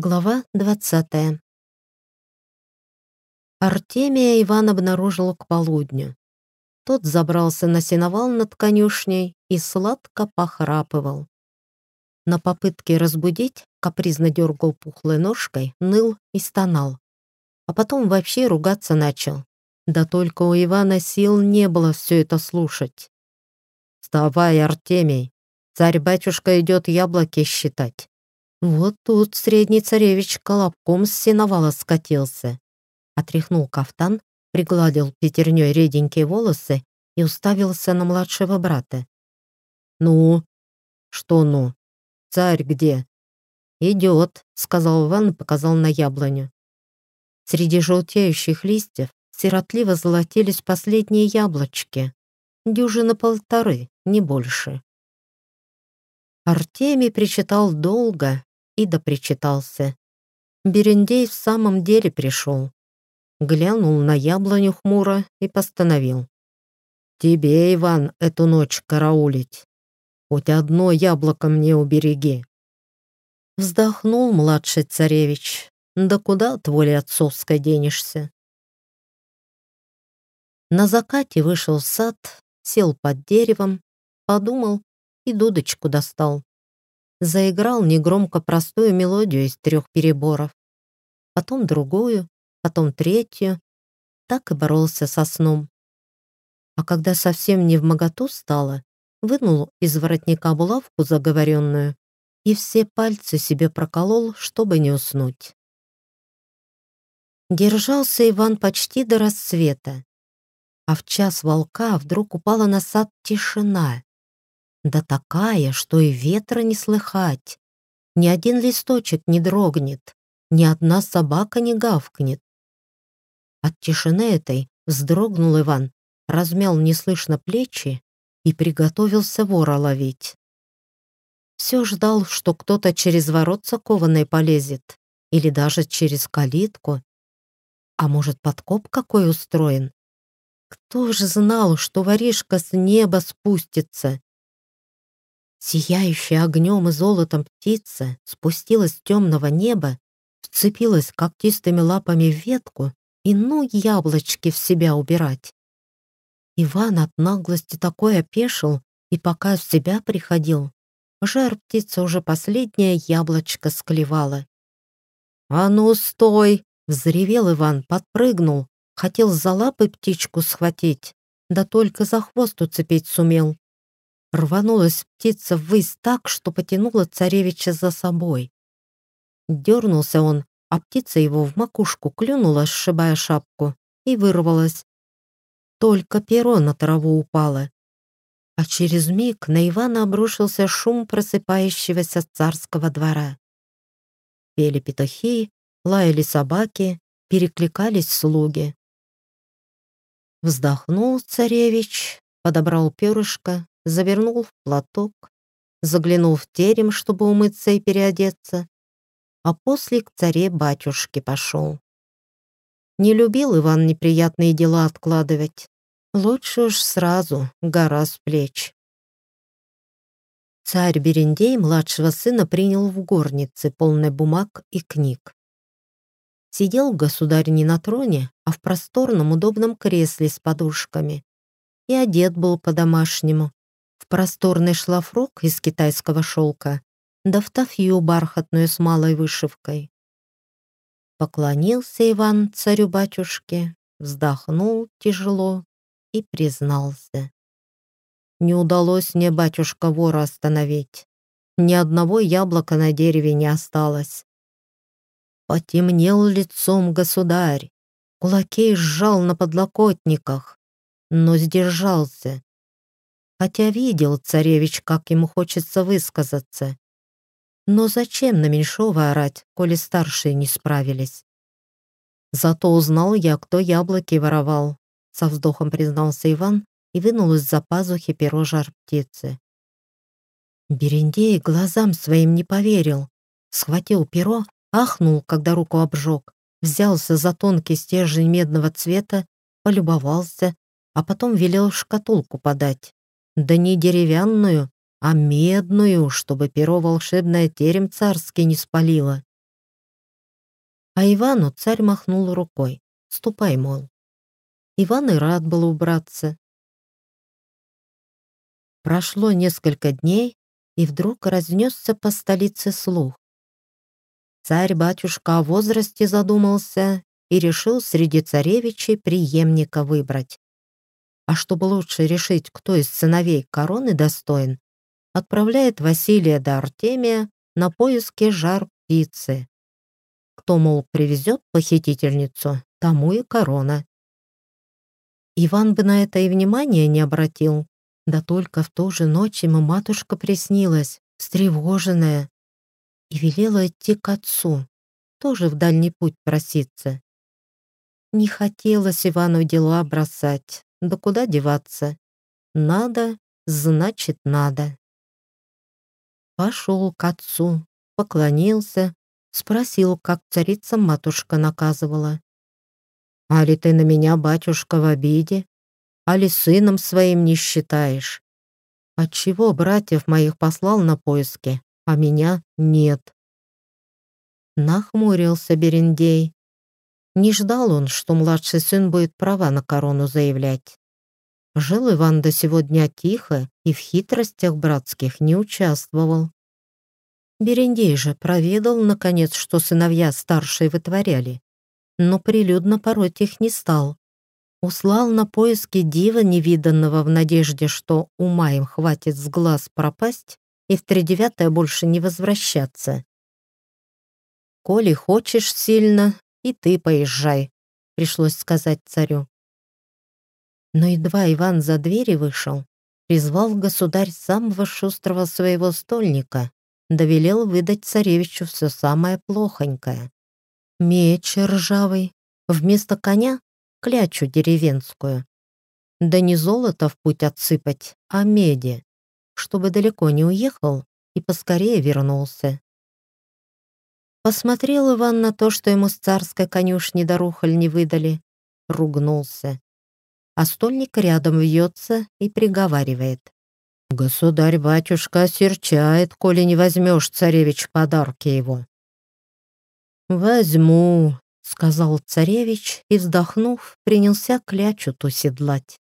Глава двадцатая. Артемия Иван обнаружил к полудню. Тот забрался на сеновал над конюшней и сладко похрапывал. На попытке разбудить капризно дергал пухлой ножкой, ныл и стонал. А потом вообще ругаться начал. Да только у Ивана сил не было все это слушать. «Вставай, Артемий! Царь-батюшка идет яблоки считать!» Вот тут средний царевич колобком с сеновала скатился. Отряхнул кафтан, пригладил пятерней реденькие волосы и уставился на младшего брата. «Ну? Что ну? Царь где?» «Идет», — сказал Иван и показал на яблоню. Среди желтеющих листьев сиротливо золотились последние яблочки. Дюжины полторы, не больше. Артемий причитал долго, и допричитался. Берендей в самом деле пришел. Глянул на яблоню хмуро и постановил. «Тебе, Иван, эту ночь караулить. Хоть одно яблоко мне убереги». Вздохнул младший царевич. «Да куда от воли отцовской денешься?» На закате вышел в сад, сел под деревом, подумал и дудочку достал заиграл негромко простую мелодию из трех переборов, потом другую, потом третью, так и боролся со сном. А когда совсем не в моготу стало, вынул из воротника булавку заговоренную и все пальцы себе проколол, чтобы не уснуть. Держался Иван почти до рассвета, а в час волка вдруг упала на сад тишина. Да такая, что и ветра не слыхать. Ни один листочек не дрогнет, ни одна собака не гавкнет. От тишины этой вздрогнул Иван, размял неслышно плечи и приготовился вора ловить. Все ждал, что кто-то через ворот закованный полезет или даже через калитку. А может, подкоп какой устроен? Кто же знал, что воришка с неба спустится Сияющая огнем и золотом птица спустилась с темного неба, вцепилась когтистыми лапами в ветку и ну яблочки в себя убирать. Иван от наглости такой опешил и пока в себя приходил, жар птица уже последнее яблочко склевала. «А ну, стой!» — взревел Иван, подпрыгнул, хотел за лапы птичку схватить, да только за хвост уцепить сумел. Рванулась птица ввысь так, что потянула царевича за собой. Дернулся он, а птица его в макушку клюнула, сшибая шапку, и вырвалась. Только перо на траву упало. А через миг на Ивана обрушился шум просыпающегося царского двора. Пели петухи, лаяли собаки, перекликались слуги. Вздохнул царевич, подобрал перышко, завернул в платок, заглянул в терем, чтобы умыться и переодеться, а после к царе-батюшке пошел. Не любил Иван неприятные дела откладывать. Лучше уж сразу, гора с плеч. Царь Берендей младшего сына принял в горнице, полной бумаг и книг. Сидел государь не на троне, а в просторном удобном кресле с подушками. И одет был по-домашнему, в просторный шлафрок из китайского шелка, да в тафью бархатную с малой вышивкой. Поклонился Иван царю-батюшке, вздохнул тяжело и признался. Не удалось мне, батюшка, вора остановить. Ни одного яблока на дереве не осталось. Потемнел лицом государь, кулаки сжал на подлокотниках, но сдержался, хотя видел царевич, как ему хочется высказаться. Но зачем на Меньшова орать, коли старшие не справились? Зато узнал я, кто яблоки воровал, со вздохом признался Иван и вынул из-за пазухи перо жар птицы. Берендей глазам своим не поверил. Схватил перо, ахнул, когда руку обжег, взялся за тонкий стержень медного цвета, полюбовался, а потом велел шкатулку подать. Да не деревянную, а медную, чтобы перо волшебное терем царский не спалило. А Ивану царь махнул рукой. «Ступай, мол». Иван и рад был убраться. Прошло несколько дней, и вдруг разнесся по столице слух. Царь-батюшка о возрасте задумался и решил среди царевичей преемника выбрать. А чтобы лучше решить, кто из сыновей короны достоин, отправляет Василия до Артемия на поиски жар-птицы. Кто, мол, привезет похитительницу, тому и корона. Иван бы на это и внимания не обратил, да только в ту же ночь ему матушка приснилась, встревоженная, и велела идти к отцу, тоже в дальний путь проситься. Не хотелось Ивану дела бросать, да куда деваться? Надо, значит надо. Пошел к отцу, поклонился, спросил, как царица-матушка наказывала. «Али ты на меня, батюшка, в обиде? Али сыном своим не считаешь? Отчего братьев моих послал на поиски, а меня нет?» Нахмурился Берендей. Не ждал он, что младший сын будет права на корону заявлять. Жил Иван до сего дня тихо и в хитростях братских не участвовал. Берендей же проведал, наконец, что сыновья старшие вытворяли, но прилюдно пороть их не стал. Услал на поиски дива невиданного в надежде, что ума им хватит с глаз пропасть и в тридевятое больше не возвращаться. «Коли хочешь сильно, и ты поезжай», — пришлось сказать царю. Но едва Иван за двери вышел, призвал государь самого шустрого своего стольника, довелел выдать царевичу все самое плохонькое. Меч ржавый, вместо коня — клячу деревенскую. Да не золото в путь отсыпать, а меди, чтобы далеко не уехал и поскорее вернулся. Посмотрел Иван на то, что ему с царской конюшни дорухаль не выдали, ругнулся. А стольник рядом вьется и приговаривает. «Государь-батюшка осерчает, коли не возьмешь, царевич, подарки его». «Возьму», — сказал царевич и, вздохнув, принялся клячу ту седлать.